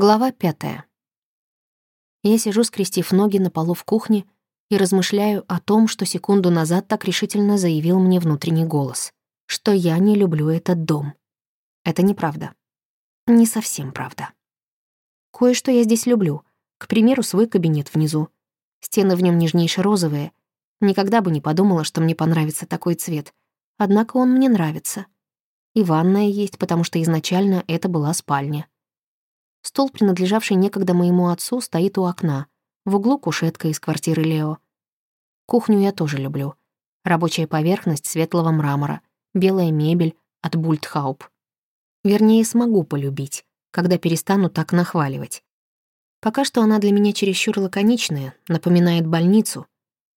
Глава пятая. Я сижу, скрестив ноги на полу в кухне, и размышляю о том, что секунду назад так решительно заявил мне внутренний голос, что я не люблю этот дом. Это неправда. Не совсем правда. Кое-что я здесь люблю. К примеру, свой кабинет внизу. Стены в нем нежнейше-розовые. Никогда бы не подумала, что мне понравится такой цвет. Однако он мне нравится. И ванная есть, потому что изначально это была спальня. Стол, принадлежавший некогда моему отцу, стоит у окна. В углу кушетка из квартиры Лео. Кухню я тоже люблю. Рабочая поверхность светлого мрамора, белая мебель от Бультхауп. Вернее, смогу полюбить, когда перестану так нахваливать. Пока что она для меня чересчур лаконичная, напоминает больницу.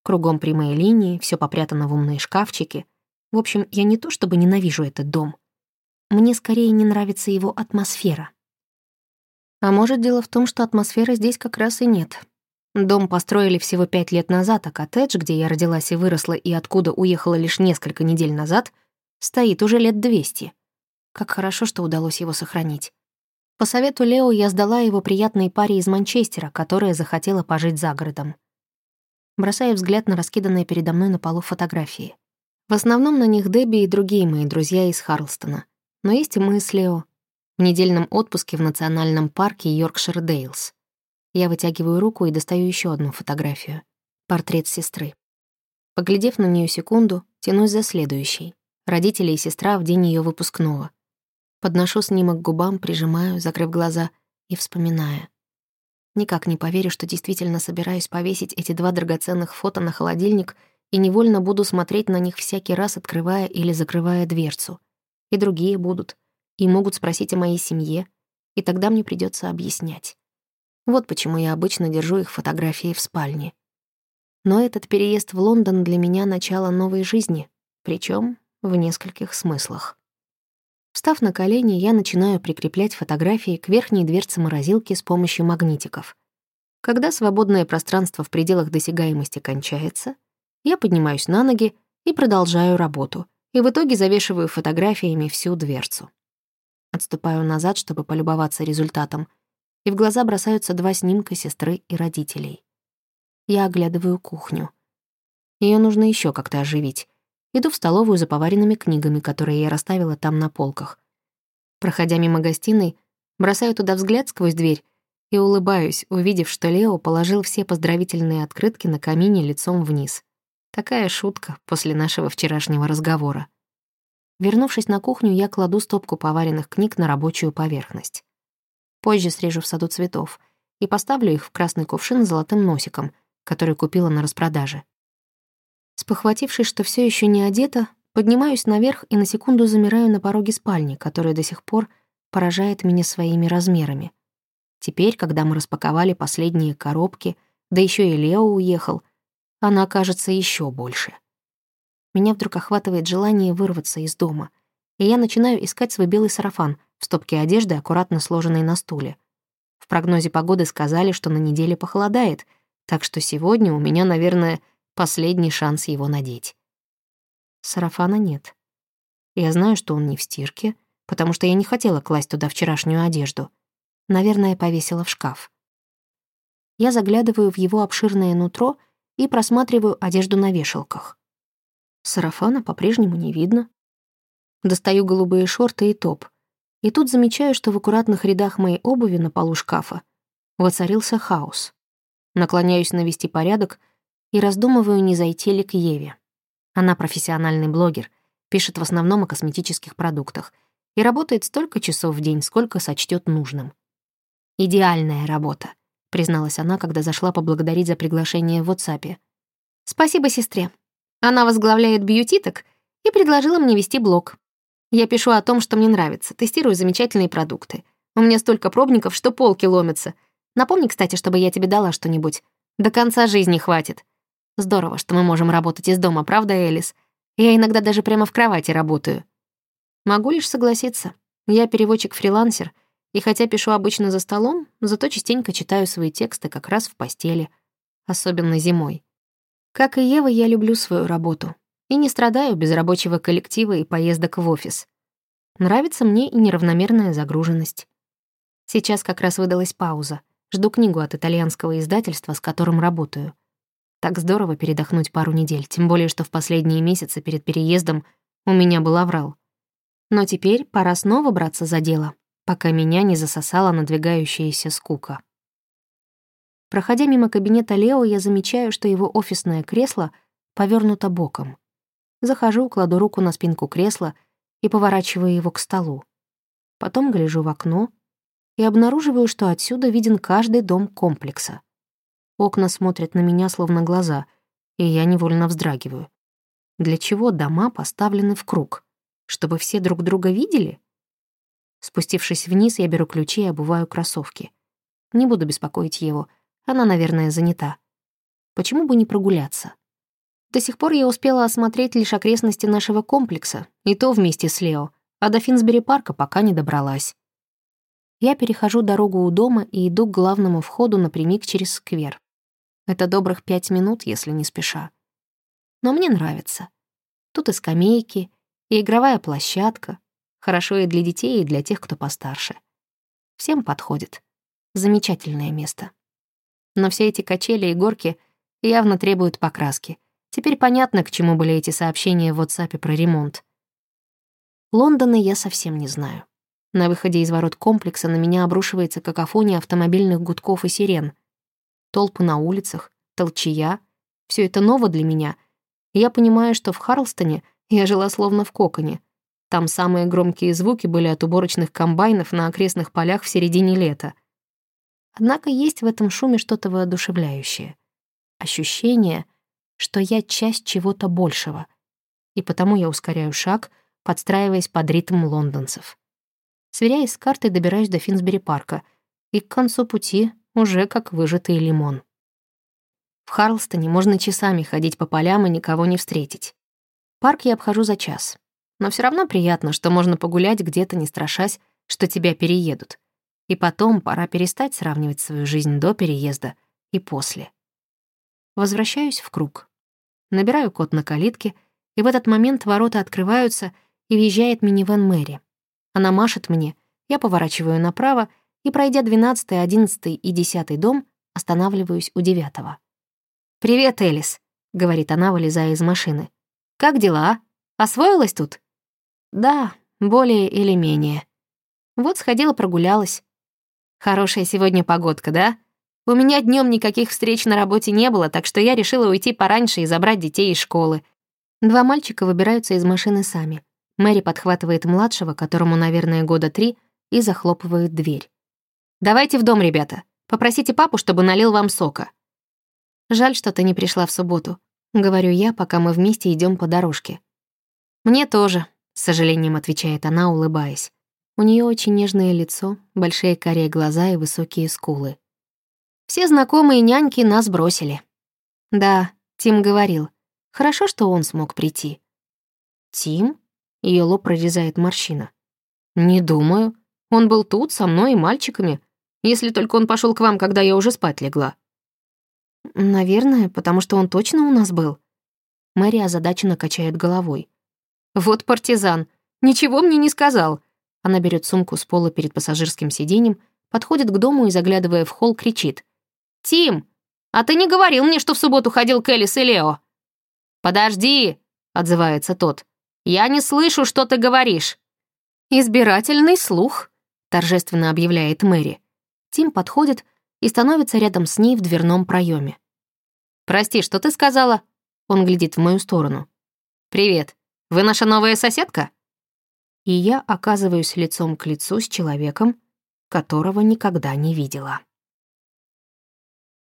Кругом прямые линии, все попрятано в умные шкафчики. В общем, я не то чтобы ненавижу этот дом. Мне скорее не нравится его атмосфера. А может, дело в том, что атмосферы здесь как раз и нет. Дом построили всего пять лет назад, а коттедж, где я родилась и выросла и откуда уехала лишь несколько недель назад, стоит уже лет двести. Как хорошо, что удалось его сохранить. По совету Лео я сдала его приятной паре из Манчестера, которая захотела пожить за городом. Бросаю взгляд на раскиданные передо мной на полу фотографии. В основном на них Дебби и другие мои друзья из Харлстона. Но есть и мы с Лео, в недельном отпуске в национальном парке Йоркшир Дейлс. Я вытягиваю руку и достаю еще одну фотографию. Портрет сестры. Поглядев на нее секунду, тянусь за следующей. Родители и сестра в день ее выпускного. Подношу снимок к губам, прижимаю, закрыв глаза и вспоминая. Никак не поверю, что действительно собираюсь повесить эти два драгоценных фото на холодильник и невольно буду смотреть на них всякий раз, открывая или закрывая дверцу. И другие будут и могут спросить о моей семье, и тогда мне придется объяснять. Вот почему я обычно держу их фотографии в спальне. Но этот переезд в Лондон для меня начало новой жизни, причем в нескольких смыслах. Встав на колени, я начинаю прикреплять фотографии к верхней дверце морозилки с помощью магнитиков. Когда свободное пространство в пределах досягаемости кончается, я поднимаюсь на ноги и продолжаю работу, и в итоге завешиваю фотографиями всю дверцу. Отступаю назад, чтобы полюбоваться результатом, и в глаза бросаются два снимка сестры и родителей. Я оглядываю кухню. Ее нужно еще как-то оживить. Иду в столовую за поваренными книгами, которые я расставила там на полках. Проходя мимо гостиной, бросаю туда взгляд сквозь дверь и улыбаюсь, увидев, что Лео положил все поздравительные открытки на камине лицом вниз. Такая шутка после нашего вчерашнего разговора. Вернувшись на кухню, я кладу стопку поваренных книг на рабочую поверхность. Позже срежу в саду цветов и поставлю их в красный кувшин с золотым носиком, который купила на распродаже. Спохватившись, что все еще не одета, поднимаюсь наверх и на секунду замираю на пороге спальни, которая до сих пор поражает меня своими размерами. Теперь, когда мы распаковали последние коробки, да еще и Лео уехал, она кажется еще больше меня вдруг охватывает желание вырваться из дома, и я начинаю искать свой белый сарафан в стопке одежды, аккуратно сложенной на стуле. В прогнозе погоды сказали, что на неделе похолодает, так что сегодня у меня, наверное, последний шанс его надеть. Сарафана нет. Я знаю, что он не в стирке, потому что я не хотела класть туда вчерашнюю одежду. Наверное, повесила в шкаф. Я заглядываю в его обширное нутро и просматриваю одежду на вешалках. Сарафана по-прежнему не видно. Достаю голубые шорты и топ. И тут замечаю, что в аккуратных рядах моей обуви на полу шкафа воцарился хаос. Наклоняюсь навести порядок и раздумываю, не зайти ли к Еве. Она профессиональный блогер, пишет в основном о косметических продуктах и работает столько часов в день, сколько сочтет нужным. «Идеальная работа», — призналась она, когда зашла поблагодарить за приглашение в WhatsApp. «Спасибо сестре. Она возглавляет бьютиток и предложила мне вести блог. Я пишу о том, что мне нравится, тестирую замечательные продукты. У меня столько пробников, что полки ломятся. Напомни, кстати, чтобы я тебе дала что-нибудь. До конца жизни хватит. Здорово, что мы можем работать из дома, правда, Элис? Я иногда даже прямо в кровати работаю. Могу лишь согласиться. Я переводчик-фрилансер, и хотя пишу обычно за столом, зато частенько читаю свои тексты как раз в постели, особенно зимой. Как и Ева, я люблю свою работу и не страдаю без рабочего коллектива и поездок в офис. Нравится мне и неравномерная загруженность. Сейчас как раз выдалась пауза. Жду книгу от итальянского издательства, с которым работаю. Так здорово передохнуть пару недель, тем более, что в последние месяцы перед переездом у меня был аврал. Но теперь пора снова браться за дело, пока меня не засосала надвигающаяся скука. Проходя мимо кабинета Лео, я замечаю, что его офисное кресло повернуто боком. Захожу, кладу руку на спинку кресла и поворачиваю его к столу. Потом гляжу в окно и обнаруживаю, что отсюда виден каждый дом комплекса. Окна смотрят на меня словно глаза, и я невольно вздрагиваю. Для чего дома поставлены в круг? Чтобы все друг друга видели? Спустившись вниз, я беру ключи и обуваю кроссовки. Не буду беспокоить его, она, наверное, занята. Почему бы не прогуляться? До сих пор я успела осмотреть лишь окрестности нашего комплекса, и то вместе с Лео, а до Финсбери-парка пока не добралась. Я перехожу дорогу у дома и иду к главному входу напрямик через сквер. Это добрых пять минут, если не спеша. Но мне нравится. Тут и скамейки, и игровая площадка. Хорошо и для детей, и для тех, кто постарше. Всем подходит. Замечательное место. Но все эти качели и горки явно требуют покраски — Теперь понятно, к чему были эти сообщения в WhatsApp про ремонт. Лондона я совсем не знаю. На выходе из ворот комплекса на меня обрушивается какофония автомобильных гудков и сирен. Толпы на улицах, толчая — все это ново для меня. я понимаю, что в Харлстоне я жила словно в коконе. Там самые громкие звуки были от уборочных комбайнов на окрестных полях в середине лета. Однако есть в этом шуме что-то воодушевляющее. Ощущение, что я часть чего-то большего, и потому я ускоряю шаг, подстраиваясь под ритм лондонцев. Сверяясь с картой, добираюсь до Финсбери-парка, и к концу пути уже как выжатый лимон. В Харлстоне можно часами ходить по полям и никого не встретить. Парк я обхожу за час. Но все равно приятно, что можно погулять где-то, не страшась, что тебя переедут. И потом пора перестать сравнивать свою жизнь до переезда и после. Возвращаюсь в круг. Набираю код на калитке, и в этот момент ворота открываются, и въезжает минивэн Мэри. Она машет мне, я поворачиваю направо, и, пройдя 12, 11 и 10 дом, останавливаюсь у девятого. «Привет, Элис», — говорит она, вылезая из машины. «Как дела? Освоилась тут?» «Да, более или менее. Вот сходила прогулялась. Хорошая сегодня погодка, да?» У меня днем никаких встреч на работе не было, так что я решила уйти пораньше и забрать детей из школы. Два мальчика выбираются из машины сами. Мэри подхватывает младшего, которому, наверное, года три, и захлопывает дверь. «Давайте в дом, ребята. Попросите папу, чтобы налил вам сока». «Жаль, что ты не пришла в субботу», — говорю я, пока мы вместе идем по дорожке. «Мне тоже», — с сожалением отвечает она, улыбаясь. У нее очень нежное лицо, большие карие глаза и высокие скулы. Все знакомые няньки нас бросили. Да, Тим говорил. Хорошо, что он смог прийти. Тим? Ее лоб прорезает морщина. Не думаю. Он был тут, со мной и мальчиками. Если только он пошел к вам, когда я уже спать легла. Наверное, потому что он точно у нас был. Мэри озадаченно качает головой. Вот партизан. Ничего мне не сказал. Она берет сумку с пола перед пассажирским сиденьем, подходит к дому и, заглядывая в холл, кричит. «Тим, а ты не говорил мне, что в субботу ходил к и Лео?» «Подожди», — отзывается тот. «Я не слышу, что ты говоришь». «Избирательный слух», — торжественно объявляет Мэри. Тим подходит и становится рядом с ней в дверном проеме. «Прости, что ты сказала?» Он глядит в мою сторону. «Привет. Вы наша новая соседка?» И я оказываюсь лицом к лицу с человеком, которого никогда не видела.